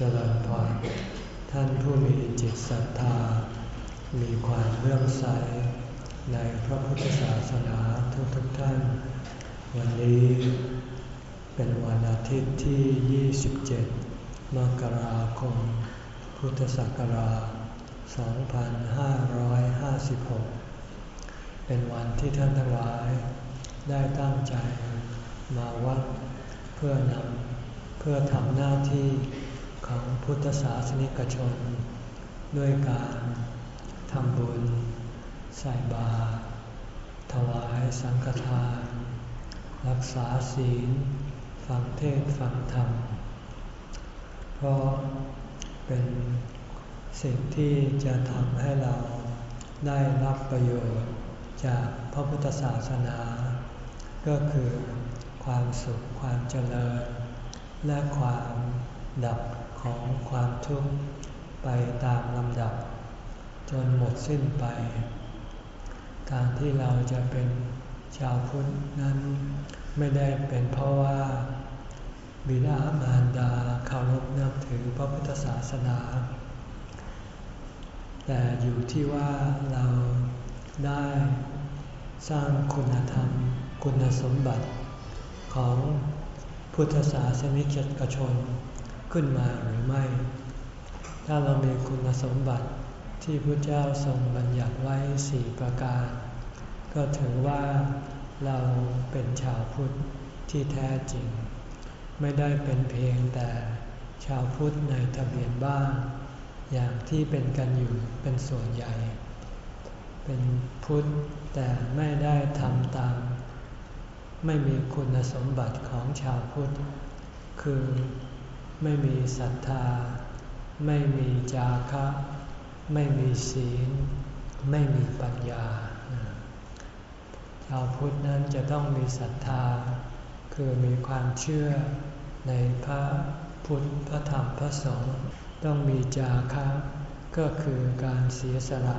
เจริญพรท่านผู้มีจิตศรัทธา มีความเลื่อมใส ในพระพุทธศาสนาทุกๆทท่าน วันนี้เป็นวันอาทิตย์ที่ 27 มกราคม พุทธศักราช 2556 เป็นวันที่ท่านทั้งหลายได้ตั้งใจมาวัดเพื่อนำเพื่อทำหน้าที่ ของพุทธศาสนิกชน ด้วยการทำบุญ ใส่บาตรถวายสังฆทาน รักษาศีล ฟังเทศฟังธรรม เพราะเป็นสิ่งที่จะทำให้เราได้รับประโยชน์จากพระพุทธศาสนา ก็คือความสุขความเจริญ และความ ดับของความทุกข์ไปตามลำดับ จนหมดสิ้นไป การที่เราจะเป็นชาวพุทธนั้นไม่ได้เป็นเพราะว่าบิดามารดาเคารพนับถือพระพุทธศาสนา แต่อยู่ที่ว่าเราได้สร้างคุณธรรม คุณสมบัติของพุทธศาสนิกชน ขึ้นมาหรือไม่ ถ้าเรามีคุณสมบัติที่พระเจ้าทรงบัญญัติไว้สี่ประการ ก็ถือว่าเราเป็นชาวพุทธที่แท้จริง ไม่ได้เป็นเพียงแต่ชาวพุทธในทะเบียนบ้านอย่างที่เป็นกันอยู่เป็นส่วนใหญ่ เป็นพุทธแต่ไม่ได้ทำตาม ไม่มีคุณสมบัติของชาวพุทธ คือ ไม่มีศรัทธา ไม่มีจาคะ ไม่มีศีล ไม่มีปัญญา ชาวพุทธนั้นจะต้องมีศรัทธา คือมีความเชื่อในพระพุทธ พระธรรม พระสงฆ์ ต้องมีจาคะ ก็คือการเสียสละ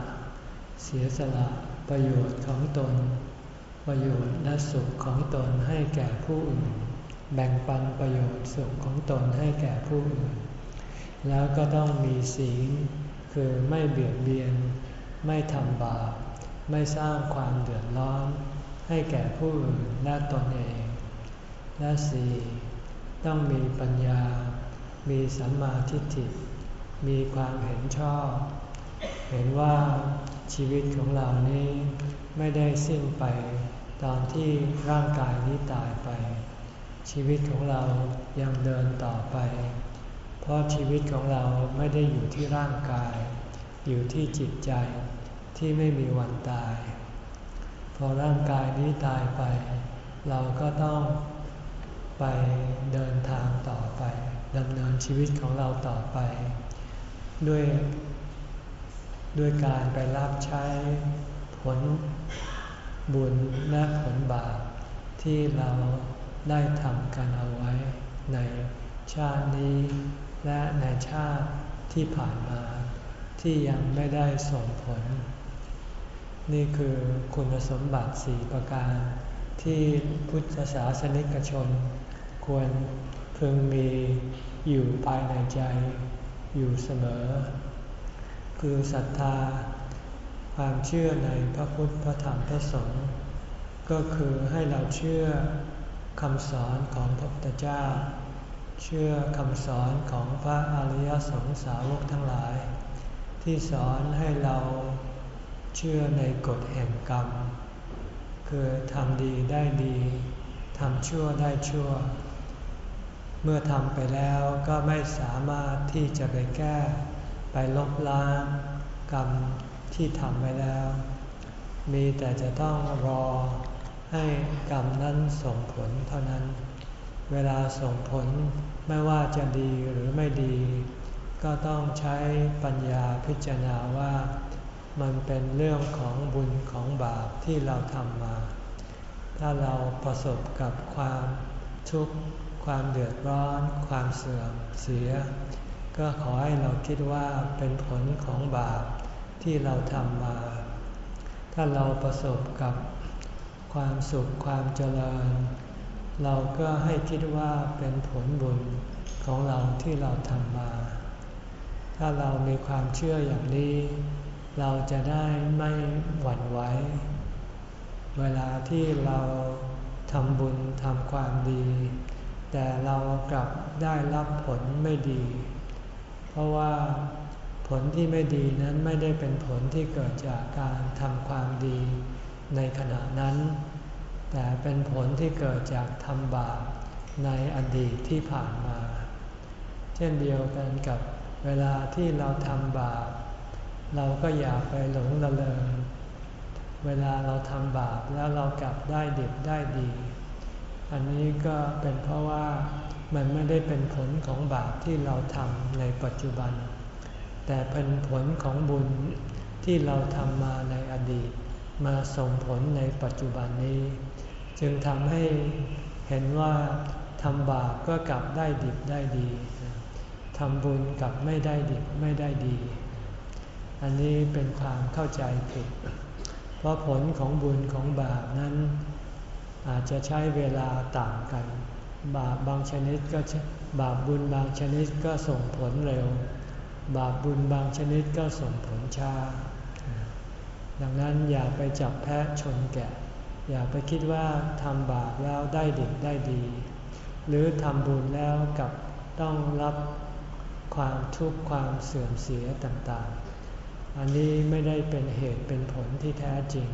เสียสละประโยชน์ของตน ประโยชน์และสุขของตนให้แก่ผู้อื่น แบ่งปันประโยชน์สุขของตนให้แก่ผู้อื่น แล้วก็ต้องมีศีลคือไม่เบียดเบียน ไม่ทำบาป ไม่สร้างความเดือดร้อน ให้แก่ผู้อื่นและตนเอง และสี่ต้องมีปัญญา มีสัมมาทิฏฐิ มีความเห็นชอบ เห็นว่าชีวิตของเรานี้ไม่ได้สิ้นไป ตอนที่ร่างกายนี้ตายไป ชีวิตของเรายังเดินต่อไป เพราะชีวิตของเราไม่ได้อยู่ที่ร่างกาย อยู่ที่จิตใจที่ไม่มีวันตาย พอร่างกายนี้ตายไป เราก็ต้องไปเดินทางต่อไปดำเนินชีวิตของเราต่อไป ด้วย ด้วยการไปรับใช้ผลบุญและผลบาปที่เรา ได้ทำกันเอาไว้ ในชาตินี้ และในชาติที่ผ่านมา ที่ยังไม่ได้ส่งผล นี่คือคุณสมบัติสี่ประการ ที่พุทธศาสนิกชน ควรพึงมีอยู่ภายในใจ อยู่เสมอ คือศรัทธา ความเชื่อในพระพุทธพระธรรมพระสงฆ์ก็คือให้เราเชื่อ คำสอนของพระพุทธเจ้า เชื่อคำสอนของพระอริยสงสาวกทั้งหลาย ที่สอนให้เราเชื่อในกฎแห่งกรรม คือทำดีได้ดีทำชั่วได้ชั่ว เมื่อทำไปแล้วก็ไม่สามารถที่จะไปแก้ ไปลบล้างกรรมที่ทำไว้แล้ว มีแต่จะต้องรอ ให้กรรมนั้นส่งผลเท่านั้น เวลาส่งผลไม่ว่าจะดีหรือไม่ดี ก็ต้องใช้ปัญญาพิจารณาว่ามันเป็นเรื่องของบุญของบาปที่เราทำมา ถ้าเราประสบกับความทุกข์ความเดือดร้อน ความเสื่อมเสีย ก็ขอให้เราคิดว่าเป็นผลของบาปที่เราทำมา ถ้าเราประสบกับ ความสุขความเจริญ เราก็ให้คิดว่าเป็นผลบุญของเราที่เราทำมา ถ้าเรามีความเชื่ออย่างนี้ เราจะได้ไม่หวั่นไหว เวลาที่เราทำบุญทำความดี แต่เรากลับได้รับผลไม่ดี เพราะว่าผลที่ไม่ดีนั้นไม่ได้เป็นผลที่เกิดจากการทำความดี ในขณะนั้น แต่เป็นผลที่เกิดจากทำบาปในอดีตที่ผ่านมา เช่นเดียวกันกับเวลาที่เราทำบาป เราก็อย่าไปหลงละเลงเวลาเราทำบาปแล้วเรากลับได้ดีได้ดี อันนี้ก็เป็นเพราะว่ามันไม่ได้เป็นผลของบาปที่เราทำในปัจจุบัน แต่เป็นผลของบุญที่เราทำมาในอดีต มาส่งผลในปัจจุบันนี้ จึงทำให้เห็นว่าทำบาปก็กลับได้ดิบได้ดีทำบุญกลับไม่ได้ดิบไม่ได้ดี อันนี้เป็นความเข้าใจผิด เพราะผลของบุญของบาปนั้น อาจจะใช้เวลาต่างกัน บาปบางชนิดก็บาปบุญบางชนิดก็ส่งผลเร็ว บาปบุญบางชนิดก็ส่งผลช้า ดังนั้นอย่าไปจับแพะชนแกะ อย่าไปคิดว่าทำบาปแล้วได้ดีได้ดี หรือทำบุญแล้วกับต้องรับความทุกข์ความเสื่อมเสียต่างๆ อันนี้ไม่ได้เป็นเหตุเป็นผลที่แท้จริง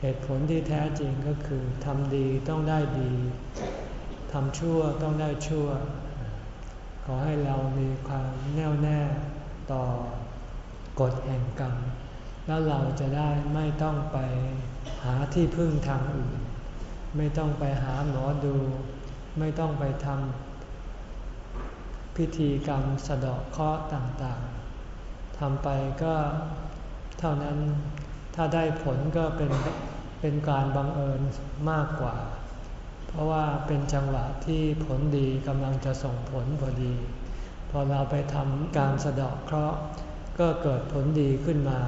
เหตุผลที่แท้จริงก็คือทำดีต้องได้ดีทำชั่วต้องได้ชั่ว ขอให้เรามีความแน่วแน่ต่อกฎแห่งกรรม แล้วเราจะได้ไม่ต้องไปหาที่พึ่งทางอื่น ไม่ต้องไปหาหมอดู ไม่ต้องไปทำพิธีกรรมสะดอกเคราะห์ต่างๆทำไปก็เท่านั้นถ้าได้ผลก็เป็นเป็นการบังเอิญมากกว่า เพราะว่าเป็นจังหวะที่ผลดีกำลังจะส่งผลพอดี พอเราไปทำการสะดอกเคราะห์ก็เกิดผลดีขึ้นมา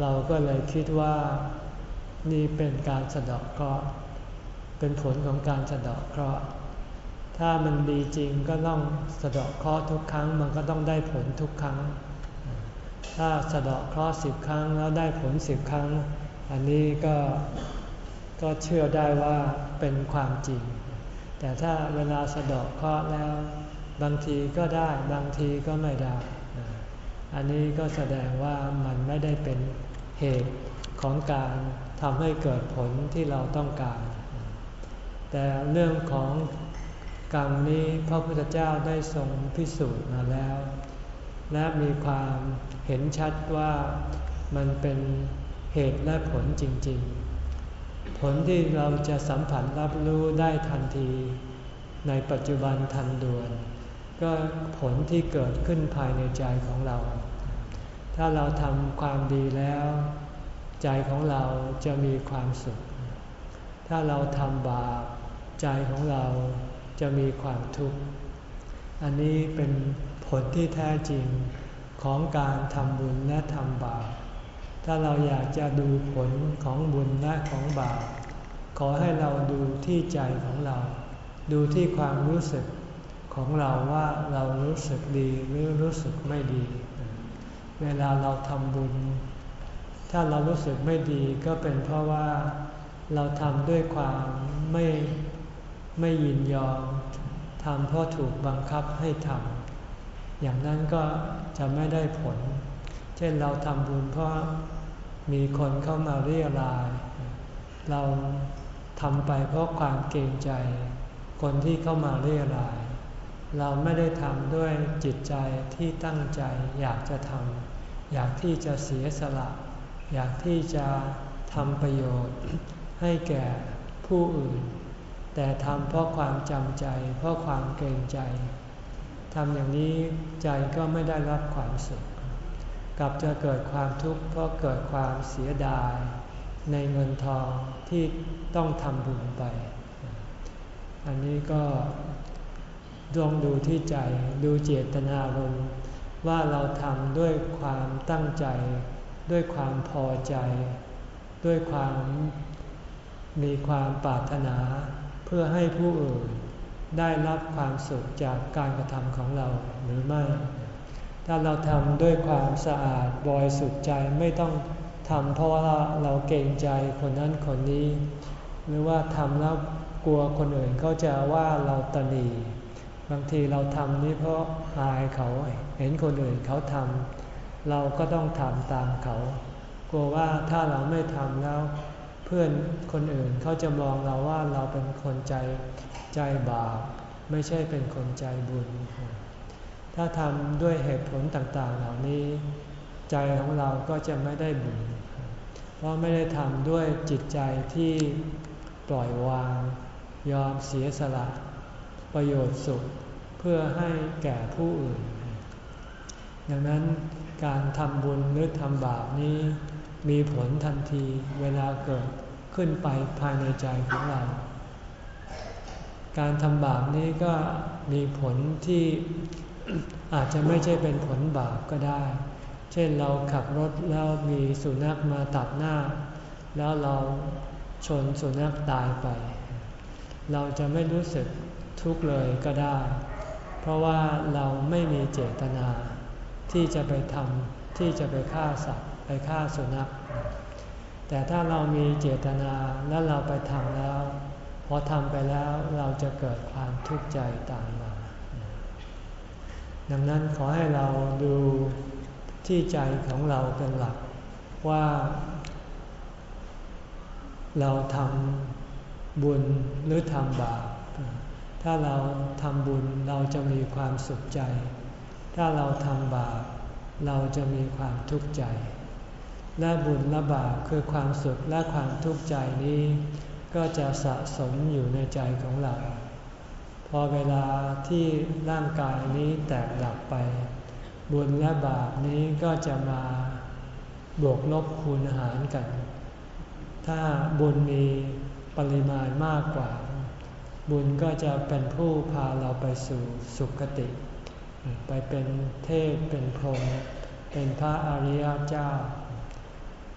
เราก็เลยคิดว่านี่เป็นการสะดอกเคราะห์เป็นผลของการสะดอกเคราะห์ถ้ามันดีจริงก็ต้องสะดอกเคราะห์ทุกครั้ง มันก็ต้องได้ผลทุกครั้ง ถ้าสะเดาะเคราะห์สิบครั้งแล้วได้ผลสิบครั้ง อันนี้ก็ก็เชื่อได้ว่าเป็นความจริง แต่ถ้าเวลาสะเดาะเคราะห์แล้ว บางทีก็ได้บางทีก็ไม่ได้ อันนี้ก็แสดงว่ามันไม่ได้เป็นเหตุของการทำให้เกิดผลที่เราต้องการ แต่เรื่องของกรรมนี้พระพุทธเจ้าได้ทรงพิสูจน์มาแล้ว และมีความเห็นชัดว่ามันเป็นเหตุและผลจริง ๆ ผลที่เราจะสัมผัสรับรู้ได้ทันที ในปัจจุบันทันด่วน ก็ผลที่เกิดขึ้นภายในใจของเรา ถ้าเราทำความดีแล้ว ใจของเราจะมีความสุข ถ้าเราทำบาปใจของเราจะมีความทุกข์ อันนี้เป็นผลที่แท้จริงของการทำบุญและทำบาป ถ้าเราอยากจะดูผลของบุญและของบาป ขอให้เราดูที่ใจของเรา ดูที่ความรู้สึก ของเราว่าเรารู้สึกดีหรือรู้สึกไม่ดี เวลาเราทำบุญ ถ้าเรารู้สึกไม่ดีก็เป็นเพราะว่าเราทำด้วยความไม่ไม่ยินยอมทำเพราะถูกบังคับให้ทำอย่างนั้นก็จะไม่ได้ผล เช่นเราทำบุญเพราะมีคนเข้ามาเรียราย เราทำไปเพราะความเกรงใจ คนที่เข้ามาเรียราย เราไม่ได้ทำด้วยจิตใจที่ตั้งใจอยากจะทำอยากที่จะเสียสละ อยากที่จะทำประโยชน์ ให้แก่ผู้อื่น แต่ทำเพราะความจำใจ เพราะความเกรงใจทำอย่างนี้ใจก็ไม่ได้รับความสุข กลับจะเกิดความทุกข์เพราะเกิดความเสียดาย ในเงินทองที่ต้องทำบุญไป อันนี้ก็ ดวงดูที่ใจดูเจตนารมณ์ว่าเราทำด้วยความตั้งใจ ด้วยความพอใจ ด้วยความมีความปรารถนา เพื่อให้ผู้อื่นได้รับความสุขจากการกระทำของเราหรือไม่ ถ้าเราทำด้วยความสะอาดบริสุทธิ์ใจไม่ต้องทำเพราะว่าเราเกรงใจคนนั้นคนนี้ หรือว่าทำแล้วกลัวคนอื่นเขาจะว่าเราตนี บางทีเราทำนี่เพราะอายเขาเห็นคนอื่นเขาทำเราก็ต้องทำตามเขา กลัวว่าถ้าเราไม่ทำแล้ว เพื่อนคนอื่นเขาจะมองเราว่าเราเป็นคนใจใจบาปไม่ใช่เป็นคนใจบุญ ถ้าทำด้วยเหตุผลต่างๆ เหล่านี้ ใจของเราก็จะไม่ได้บุญ เพราะไม่ได้ทำด้วยจิตใจที่ปล่อยวาง ยอมเสียสละ ประโยชน์สุขเพื่อให้แก่ผู้อื่น ดังนั้นการทำบุญหรือทำบาปนี้ มีผลทันทีเวลาเกิดขึ้นไปภายในใจของเรา การทำบาปนี้ก็มีผลที่อาจจะไม่ใช่เป็นผลบาปก็ได้ เช่นเราขับรถแล้วมีสุนัขมาตัดหน้า แล้วเราชนสุนัขตายไป เราจะไม่รู้สึก ทุกข์เลยก็ได้ เพราะว่าเราไม่มีเจตนา ที่จะไปทำที่จะไปฆ่าสัตว์ไปฆ่าสุนัข แต่ถ้าเรามีเจตนาแล้วเราไปทำแล้ว พอทำไปแล้วเราจะเกิดความทุกข์ใจตามมา ดังนั้นขอให้เราดูที่ใจของเราเป็นหลักว่า เราทำบุญหรือทำบาป ถ้าเราทำบุญเราจะมีความสุขใจ ถ้าเราทำบาปเราจะมีความทุกข์ใจ และบุญและบาปคือความสุขและความทุกข์ใจนี้ ก็จะสะสมอยู่ในใจของเรา พอเวลาที่ร่างกายนี้แตกดับไป บุญและบาปนี้ก็จะมาบวกลบคูณหารกัน ถ้าบุญมีปริมาณมากกว่า บุญก็จะเป็นผู้พาเราไปสู่สุคติ ไปเป็นเทพเป็นพรหมเป็นพระอริยเจ้า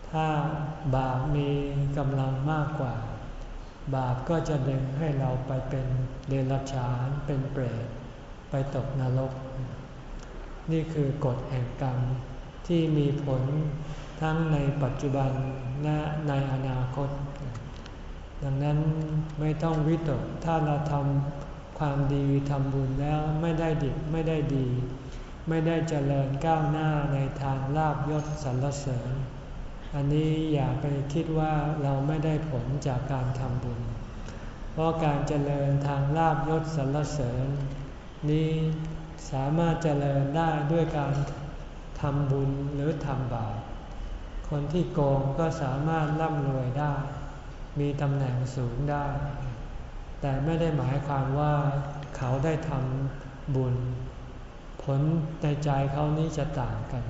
ถ้าบาปมีกำลังมากกว่า บาปก็จะดึงให้เราไปเป็นเดรัจฉานเป็นเปรตไปตกนรก นี่คือกฎแห่งกรรมที่มีผลทั้งในปัจจุบันและในอนาคต ดังนั้นไม่ต้องวิตกถ้าเราทำความดีทำบุญแล้วไม่ได้ดิบไม่ได้ดี ไม่ได้เจริญก้าวหน้าในทางลาบยศสรรเสริญ อันนี้อย่าไปคิดว่าเราไม่ได้ผลจากการทำบุญ เพราะการเจริญทางลาบยศสรรเสริญ นี้สามารถเจริญได้ด้วยการทำบุญหรือทำบาปคนที่โกงก็สามารถร่ำรวยได้ มีตำแหน่งสูงได้ แต่ไม่ได้หมายความว่าเขาได้ทำบุญ ผลในใจเขานี้จะต่างกัน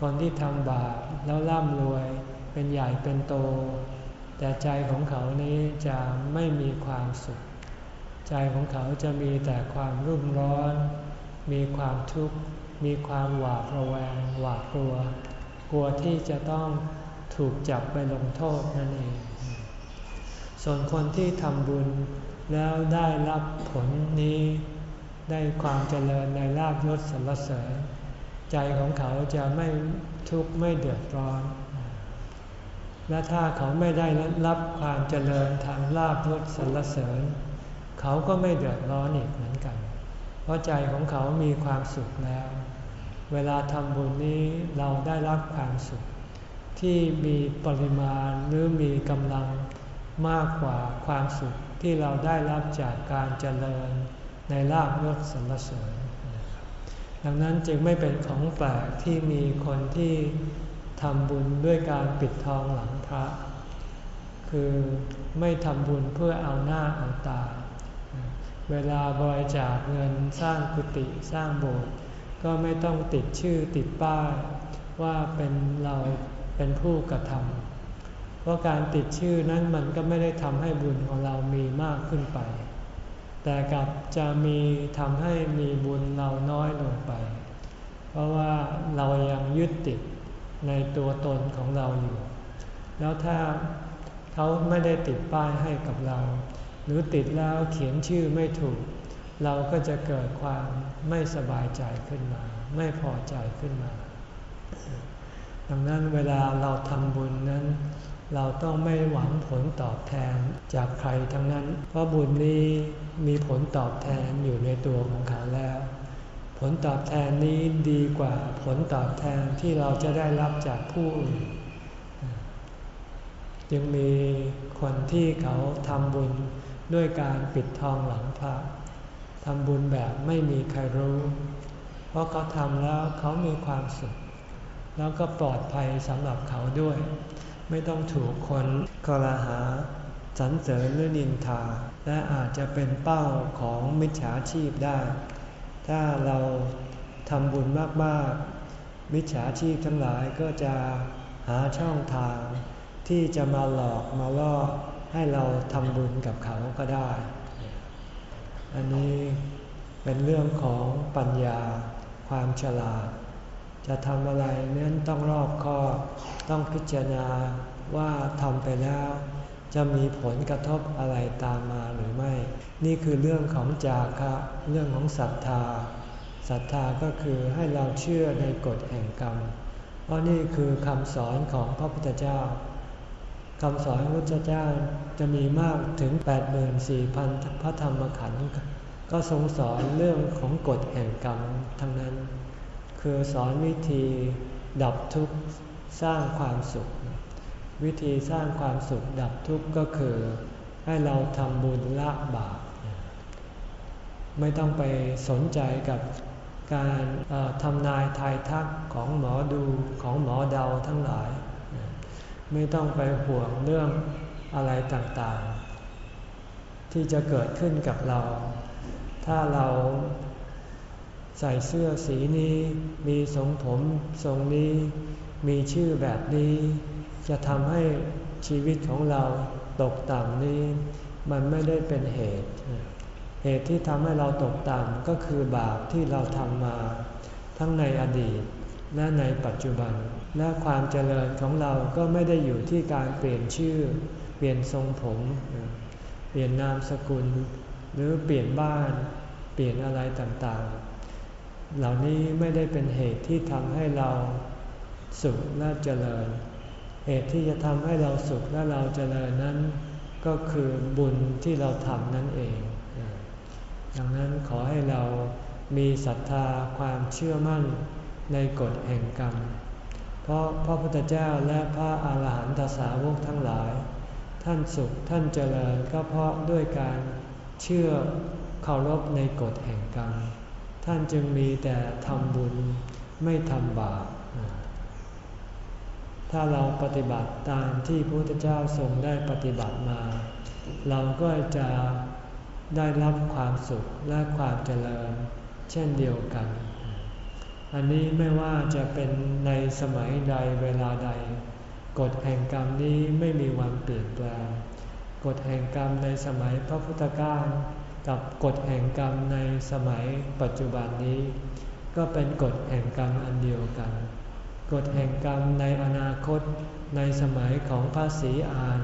คนที่ทำบาปแล้วร่ำรวยเป็นใหญ่เป็นโต แต่ใจของเขานี้จะไม่มีความสุข ใจของเขาจะมีแต่ความรุ่มร้อน มีความทุกข์ มีความหวาดระแวง หวาดกลัว กลัวที่จะต้องถูกจับไปลงโทษนั่นเอง ส่วนคนที่ทำบุญแล้วได้รับผลนี้ได้ความเจริญในลาบยศสรรเสริญ ใจของเขาจะไม่ทุกข์ไม่เดือดร้อน และถ้าเขาไม่ได้รับความเจริญทางลาบยศสรรเสริญ เขาก็ไม่เดือดร้อนอีกเหมือนกัน เพราะใจของเขามีความสุขแล้ว เวลาทำบุญนี้เราได้รับความสุข ที่มีปริมาณหรือมีกำลัง มากกว่าความสุขที่เราได้รับจากการเจริญในลาบยศสรรเสริญดังนั้นจึงไม่เป็นของแปลกที่มีคนที่ทำบุญด้วยการปิดทองหลังพระ คือไม่ทำบุญเพื่อเอาหน้าเอาตา เวลาบริจาคเงินสร้างกุฏิสร้างโบสถ์ก็ไม่ต้องติดชื่อติดป้ายว่าเป็นเราเป็นผู้กระทำ ราะการติดชื่อนั้นมันก็ไม่ได้ทำให้บุญของเรามีมากขึ้นไป แต่กลับจะมีทำให้มีบุญเราน้อยลงไป เพราะว่าเรายังยึดติดในตัวตนของเราอยู่ แล้วถ้าเขาไม่ได้ติดป้ายให้กับเรา หรือติดแล้วเขียนชื่อไม่ถูก เราก็จะเกิดความไม่สบายใจขึ้นมา ไม่พอใจขึ้นมา ดังนั้นเวลาเราทำบุญนั้น เราต้องไม่หวังผลตอบแทนจากใครทั้งนั้น เพราะบุญนี้มีผลตอบแทนอยู่ในตัวของเขาแล้ว ผลตอบแทนนี้ดีกว่าผลตอบแทนที่เราจะได้รับจากผู้อื่นยังมีคนที่เขาทำบุญด้วยการปิดทองหลังพระทำบุญแบบไม่มีใครรู้ เพราะเขาทำแล้วเขามีความสุข แล้วก็ปลอดภัยสำหรับเขาด้วย ไม่ต้องถูกคนกลาหาสรรเสริญหรือนินทา และอาจจะเป็นเป้าของมิจฉาชีพได้ ถ้าเราทำบุญมากๆ มิจฉาชีพทั้งหลายก็จะหาช่องทาง ที่จะมาหลอกมาล่อให้เราทำบุญกับเขาก็ได้ อันนี้เป็นเรื่องของปัญญาความฉลาด จะทำอะไรเน้นต้องรอบคอบต้องพิจารณาว่าทำไปแล้ว จะมีผลกระทบอะไรตามมาหรือไม่ นี่คือเรื่องของจาคะ เรื่องของศรัทธาศรัทธาก็คือให้เราเชื่อในกฎแห่งกรรม เพราะนี่คือคำสอนของพระพุทธเจ้าคำสอนพระพุทธเจ้าจะมีมากถึง 84,000 พระธรรมขันธ์ก็ทรงสอนเรื่องของกฎแห่งกรรมทั้งนั้น คือสอนวิธีดับทุกข์สร้างความสุข วิธีสร้างความสุขดับทุกข์ก็คือ ให้เราทำบุญละบาปไม่ต้องไปสนใจกับการทำนายทายทักของหมอดูของหมอเดาทั้งหลาย ไม่ต้องไปห่วงเรื่องอะไรต่างๆ ที่จะเกิดขึ้นกับเรา ถ้าเรา ใส่เสื้อสีนี้ มีทรงผมทรงนี้ มีชื่อแบบนี้ จะทำให้ชีวิตของเราตกต่ำนี้ มันไม่ได้เป็นเหตุ เหตุที่ทำให้เราตกต่ำก็คือบาปที่เราทำมา ทั้งในอดีตและในปัจจุบัน และความเจริญของเราก็ไม่ได้อยู่ที่การเปลี่ยนชื่อ เปลี่ยนทรงผม เปลี่ยนนามสกุล หรือเปลี่ยนบ้าน เปลี่ยนอะไรต่างๆ เหล่านี้ไม่ได้เป็นเหตุที่ทำให้เราสุขและเจริญ เหตุที่จะทำให้เราสุขและเราเจริญนั้น ก็คือบุญที่เราทำนั่นเอง ดังนั้นขอให้เรามีศรัทธาความเชื่อมั่นในกฎแห่งกรรม เพราะพระพุทธเจ้าและพระอาหารหันตสาวกทั้งหลาย ท่านสุขท่านเจริญก็เพราะด้วยการเชื่อเคารพในกฎแห่งกรรม ท่านจึงมีแต่ทำบุญไม่ทำบาป ถ้าเราปฏิบัติตามที่พระพุทธเจ้าทรงได้ปฏิบัติมา เราก็จะได้รับความสุขและความเจริญเช่นเดียวกัน อันนี้ไม่ว่าจะเป็นในสมัยใดเวลาใด กฎแห่งกรรมนี้ไม่มีวันเปลี่ยนแปลง กฎแห่งกรรมในสมัยพระพุทธกาล กับกฎแห่งกรรมในสมัยปัจจุบันนี้ ก็เป็นกฎแห่งกรรมอันเดียวกัน กฎแห่งกรรมในอนาคตในสมัยของพระศรีอาน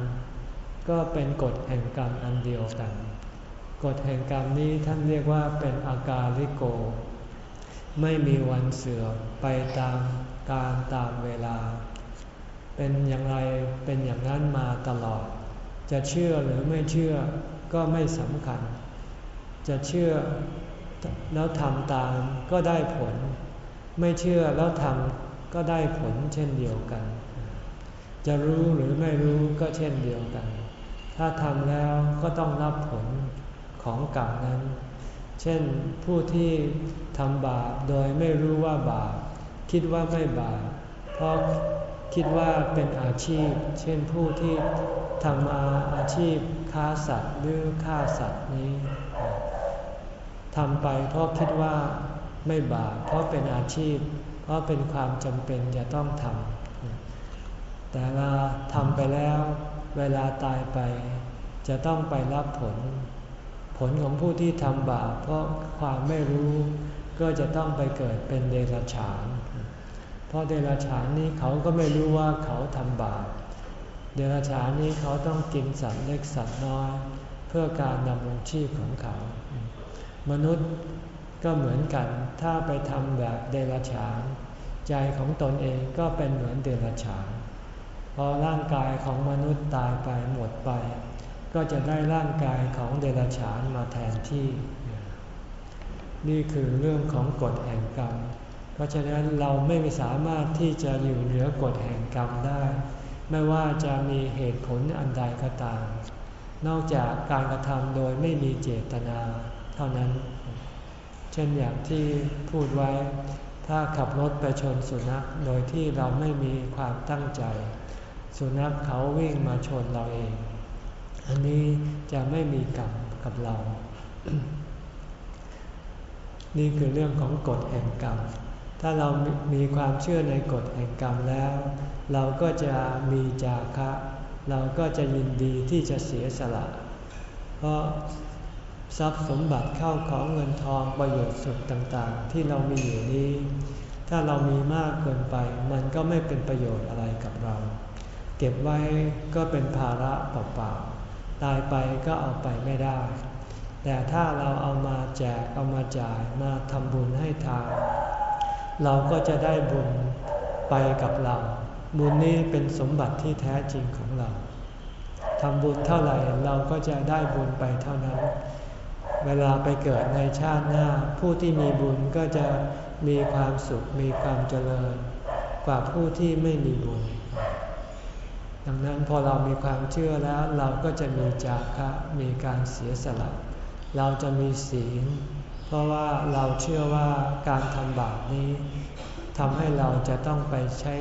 ก็เป็นกฎแห่งกรรมอันเดียวกัน กฎแห่งกรรมนี้ท่านเรียกว่าเป็นอากาลิโก ไม่มีวันเสื่อมไปตามการตามเวลา เป็นอย่างไรเป็นอย่างนั้นมาตลอด จะเชื่อหรือไม่เชื่อก็ไม่สำคัญ จะเชื่อแล้วทำตามก็ได้ผล ไม่เชื่อแล้วทำก็ได้ผลเช่นเดียวกัน จะรู้หรือไม่รู้ก็เช่นเดียวกัน ถ้าทำแล้วก็ต้องรับผลของกรรมนั้น เช่นผู้ที่ทำบาปโดยไม่รู้ว่าบาปคิดว่าไม่บาปเพราะคิดว่าเป็นอาชีพ เช่นผู้ที่ทำอาอาชีพค้าสัตว์หรือฆ่าสัตว์นี้ ทำไปเพราะคิดว่าไม่บาปเพราะเป็นอาชีพ เพราะเป็นความจำเป็นจะต้องทำแต่เวลาทำไปแล้วเวลาตายไป จะต้องไปรับผล ผลของผู้ที่ทำบาปเพราะความไม่รู้ก็จะต้องไปเกิดเป็นเดรัจฉาน เพราะเดรัจฉานนี้เขาก็ไม่รู้ว่าเขาทำบาป เดรัจฉานนี้เขาต้องกินสัตว์เล็กสัตว์น้อย เพื่อการดำรงชีพของเขา มนุษย์ก็เหมือนกัน ถ้าไปทำแบบเดรัจฉาน ใจของตนเองก็เป็นเหมือนเดรัจฉาน พอร่างกายของมนุษย์ตายไปหมดไป ก็จะได้ร่างกายของเดรัจฉานมาแทนที่ นี่คือเรื่องของกฎแห่งกรรม เพราะฉะนั้นเราไม่สามารถที่จะอยู่เหนือกฎแห่งกรรมได้ ไม่ว่าจะมีเหตุผลอันใดก็ตาม นอกจากการกระทำโดยไม่มีเจตนา เท่านั้น เช่นอย่างที่พูดไว้ถ้าขับรถไปชนสุนัขโดยที่เราไม่มีความตั้งใจ สุนัขเขาวิ่งมาชนเราเอง อันนี้จะไม่มีกรรมกับเรา นี่คือเรื่องของกฎแห่งกรรม ถ้าเรามีความเชื่อในกฎแห่งกรรมแล้ว เราก็จะมีจาคะ เราก็จะยินดีที่จะเสียสละ เพราะ ทรัพย์สมบัติเข้าของเงินทองประโยชน์สุดต่างๆ ที่เรามีอยู่นี้ ถ้าเรามีมากเกินไป มันก็ไม่เป็นประโยชน์อะไรกับเรา เก็บไว้ก็เป็นภาระเปล่าๆตายไปก็เอาไปไม่ได้ แต่ถ้าเราเอามาแจกเอามาจ่ายมาทำบุญให้ทานเราก็จะได้บุญไปกับเรา บุญนี้เป็นสมบัติที่แท้จริงของเราทำบุญเท่าไหร่เราก็จะได้บุญไปเท่านั้น เวลาไปเกิดในชาติหน้า ผู้ที่มีบุญก็จะมีความสุขมีความเจริญ กว่าผู้ที่ไม่มีบุญ ดังนั้นพอเรามีความเชื่อแล้วเราก็จะมีจาคะมีการเสียสละ เราจะมีศีล เพราะว่าเราเชื่อว่าการทำบาปนี้ทำให้เราจะต้องไปใช้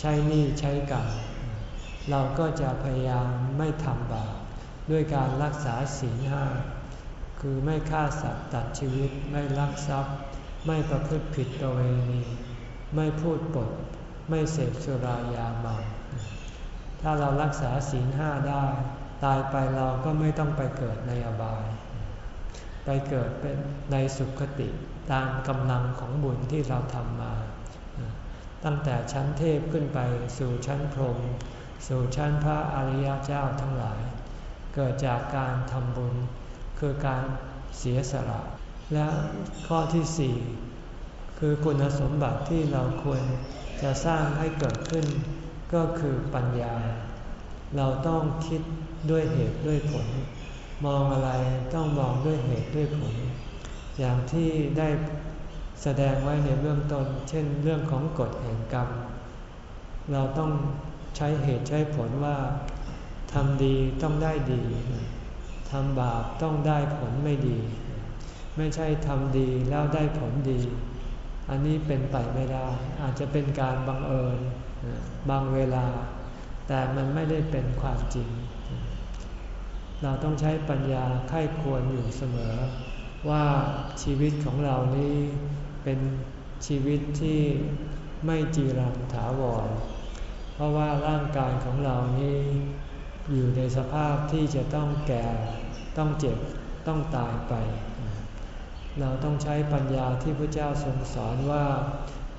ใช้หนี้ใช้กรรมเราก็จะพยายามไม่ทำบาปด้วยการรักษาศีลห้า คือไม่ฆ่าสัตว์ตัดชีวิตไม่ลักทรัพย์ ไม่ประพฤติผิดประเวณี ไม่พูดปด ไม่เสพสุรายาเมาถ้าเรารักษาศีลห้าได้ ตายไปเราก็ไม่ต้องไปเกิดในอบาย ไปเกิดเป็นในสุขติตามกำลังของบุญที่เราทำมา ตั้งแต่ชั้นเทพขึ้นไปสู่ชั้นพรหมสู่ชั้นพระอริยเจ้าทั้งหลาย เกิดจากการทำบุญ คือการเสียสละ และข้อที่สี่คือคุณสมบัติที่เราควรจะสร้างให้เกิดขึ้น ก็คือปัญญา เราต้องคิดด้วยเหตุด้วยผล มองอะไรต้องมองด้วยเหตุด้วยผล อย่างที่ได้แสดงไว้ในเบื้องต้น เช่น เรื่องของกฎแห่งกรรม เราต้องใช้เหตุใช้ผลว่าทำดีต้องได้ดี ทำบาปต้องได้ผลไม่ดี ไม่ใช่ทำดีแล้วได้ผลดี อันนี้เป็นไปไม่ได้ อาจจะเป็นการบังเอิญบางเวลา แต่มันไม่ได้เป็นความจริง เราต้องใช้ปัญญาไข้ควรอยู่เสมอ ว่าชีวิตของเรานี้เป็นชีวิตที่ไม่จีรังถาวร เพราะว่าร่างกายของเรานี้ อยู่ในสภาพที่จะต้องแก่ ต้องเจ็บ ต้องตายไป เราต้องใช้ปัญญาที่พระเจ้าทรงสอนว่า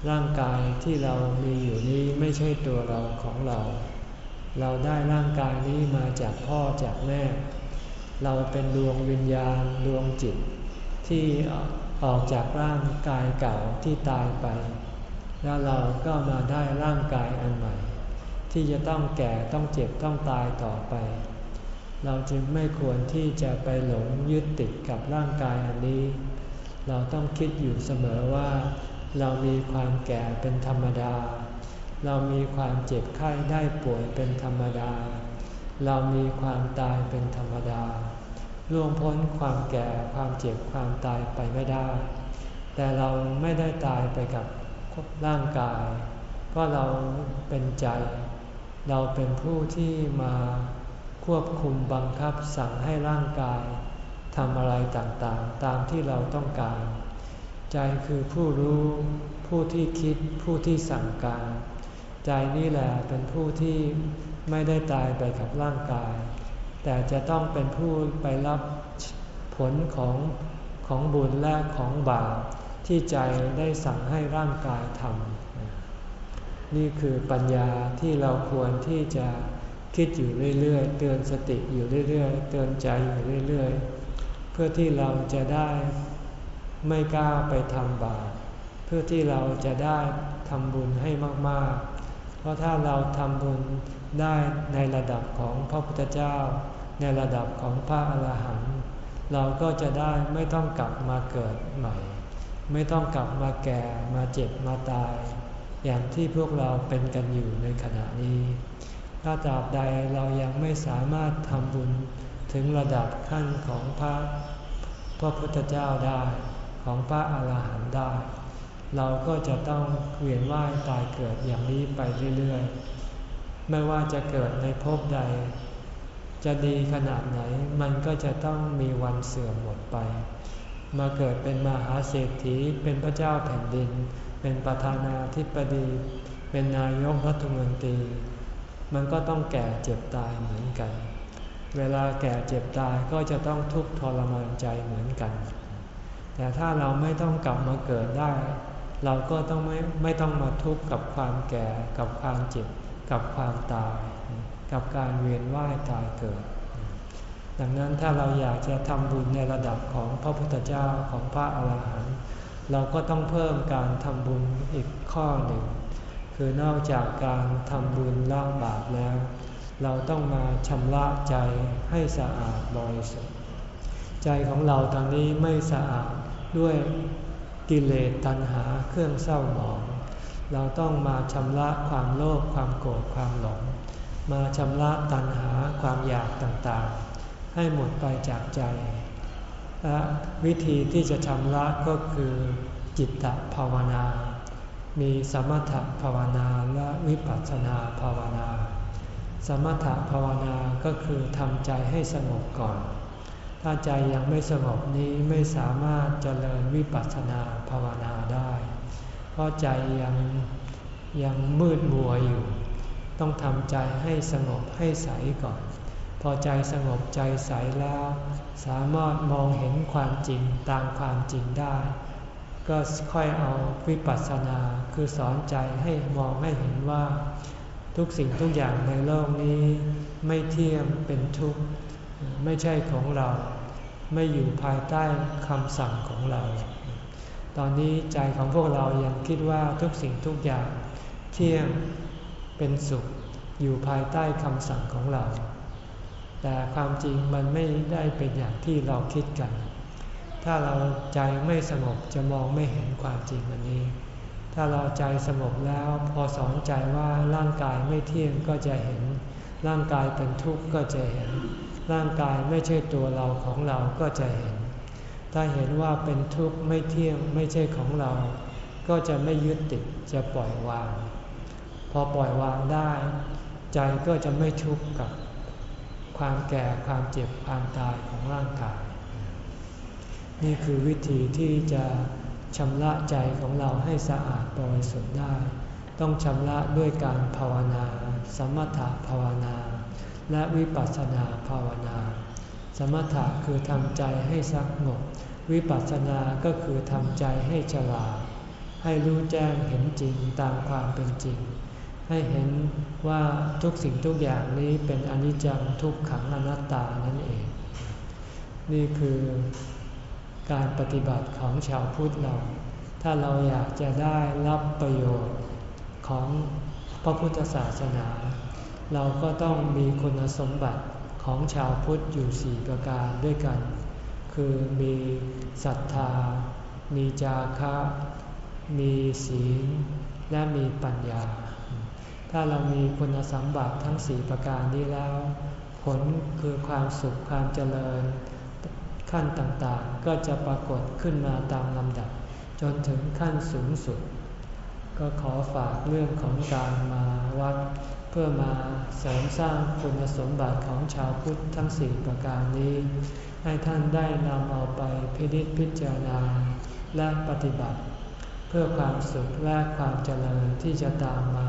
ร่างกายที่เรามีอยู่นี้ไม่ใช่ตัวเราของเรา เราได้ร่างกายนี้มาจากพ่อจากแม่ เราเป็นดวงวิญญาณดวงจิต ที่ออกจากร่างกายเก่าที่ตายไป แล้วเราก็มาได้ร่างกายอันใหม่ ที่จะต้องแก่ต้องเจ็บต้องตายต่อไป เราจึงไม่ควรที่จะไปหลงยึดติดกับร่างกายอันนี้ เราต้องคิดอยู่เสมอว่า เรามีความแก่เป็นธรรมดา เรามีความเจ็บไข้ได้ป่วยเป็นธรรมดา เรามีความตายเป็นธรรมดาล่วงพ้นความแก่ความเจ็บความตายไปไม่ได้ แต่เราไม่ได้ตายไปกับร่างกายก็เราเป็นใจ เราเป็นผู้ที่มาควบคุมบังคับสั่งให้ร่างกายทำอะไรต่างๆ ตามที่เราต้องการ ใจคือผู้รู้ ผู้ที่คิดผู้ที่สั่งการ ใจนี่แหละเป็นผู้ที่ไม่ได้ตายไปกับร่างกาย แต่จะต้องเป็นผู้ไปรับผลของของบุญและของบาปที่ใจได้สั่งให้ร่างกายทำ นี่คือปัญญาที่เราควรที่จะคิดอยู่เรื่อยๆ เตือนสติอยู่เรื่อยๆ เตือนใจอยู่เรื่อยๆ เพื่อที่เราจะได้ไม่กล้าไปทำบาป เพื่อที่เราจะได้ทำบุญให้มากๆ เพราะถ้าเราทำบุญได้ในระดับของพระพุทธเจ้า ในระดับของพระอรหันต์เราก็จะได้ไม่ต้องกลับมาเกิดใหม่ ไม่ต้องกลับมาแก่มาเจ็บมาตาย อย่างที่พวกเราเป็นกันอยู่ในขณะนี้ ถ้าตราบใดเรายังไม่สามารถทำบุญถึงระดับขั้นของพระพระพุทธเจ้าได้ของพระอาหารหันต์ได้ เราก็จะต้องเวียนว่ายตายเกิดอย่างนี้ไปเรื่อยๆ ไม่ว่าจะเกิดในภพใด จะดีขนาดไหนมันก็จะต้องมีวันเสื่อมหมดไป มาเกิดเป็นมหาเศรษฐีเป็นพระเจ้าแผ่นดิน เป็นประธานาธิบดี เป็นนายกรัฐมนตรี มันก็ต้องแก่เจ็บตายเหมือนกัน เวลาแก่เจ็บตายก็จะต้องทุกข์ทรมานใจเหมือนกัน แต่ถ้าเราไม่ต้องกลับมาเกิดได้ เราก็ต้องไม่ไม่ต้องมาทุกข์กับความแก่กับความเจ็บ กับความตาย กับการเวียนว่ายตายเกิดดังนั้นถ้าเราอยากจะทำบุญในระดับของพระพุทธเจ้าของพระอาหารหันต์ เราก็ต้องเพิ่มการทำบุญอีกข้อหนึ่ง คือนอกจากการทำบุญละบาปแล้ว เราต้องมาชำระใจให้สะอาดบริสุทธิ์ใจของเราตอนนี้ไม่สะอาดด้วยกิเลสตัณหาเครื่องเศร้าหมอง เราต้องมาชำระความโลภความโกรธความหลง มาชำระตัณหาความอยากต่างๆ ให้หมดไปจากใจ และวิธีที่จะชำระก็คือจิตตภาวนา มีสมถภาวนาและวิปัสสนาภาวนา สมถภาวนาก็คือทำใจให้สงบก่อน ถ้าใจยังไม่สงบนี้ไม่สามารถเจริญวิปัสสนาภาวนาได้ เพราะใจยังยังมืดมัวอยู่ ต้องทำใจให้สงบให้ใสก่อน พอใจสงบใจใสแล้ว สามารถมองเห็นความจริงตามความจริงได้ ก็ค่อยเอาวิปัสสนาคือสอนใจให้มองให้เห็นว่า ทุกสิ่งทุกอย่างในโลกนี้ไม่เที่ยงเป็นทุกข์ไม่ใช่ของเรา ไม่อยู่ภายใต้คำสั่งของเรา ตอนนี้ใจของพวกเรายังคิดว่าทุกสิ่งทุกอย่างเที่ยงเป็นสุขอยู่ภายใต้คำสั่งของเรา แต่ความจริงมันไม่ได้เป็นอย่างที่เราคิดกัน ถ้าเราใจไม่สงบจะมองไม่เห็นความจริงอันนี้ ถ้าเราใจสงบแล้วพอสอนใจว่าร่างกายไม่เที่ยงก็จะเห็น ร่างกายเป็นทุกข์ก็จะเห็น ร่างกายไม่ใช่ตัวเราของเราก็จะเห็น ถ้าเห็นว่าเป็นทุกข์ไม่เที่ยงไม่ใช่ของเรา ก็จะไม่ยึดติดจะปล่อยวาง พอปล่อยวางได้ ใจก็จะไม่ทุกข์กับ ความแก่ความเจ็บความตายของร่างกาย นี่คือวิธีที่จะชำระใจของเราให้สะอาดบริสุทธิ์ได้ ต้องชำระด้วยการภาวนา สมถะภาวนา และวิปัสสนาภาวนา สมถะคือทำใจให้สงบวิปัสสนาก็คือทำใจให้ฉลาดให้รู้แจ้งเห็นจริงตามความเป็นจริง ให้เห็นว่าทุกสิ่งทุกอย่างนี้เป็นอนิจจังทุกขังอนัตตานั่นเอง นี่คือการปฏิบัติของชาวพุทธเรา ถ้าเราอยากจะได้รับประโยชน์ของพระพุทธศาสนา เราก็ต้องมีคุณสมบัติของชาวพุทธอยู่สี่ประการด้วยกัน คือมีศรัทธา มีจาคะ มีศีล และมีปัญญา ถ้าเรามีคุณสมบัติทั้งสี่ประการนี้แล้ว ผลคือความสุขความเจริญ ขั้นต่างๆ ก็จะปรากฏขึ้นมาตามลำดับ จนถึงขั้นสูงสุด ก็ขอฝากเรื่องของการมาวัด เพื่อมาเสริมสร้างคุณสมบัติของชาวพุทธทั้งสี่ประการนี้ ให้ท่านได้นำเอาไปพิจิตพิจารณาและปฏิบัติ เพื่อความสุขและความเจริญที่จะตามมา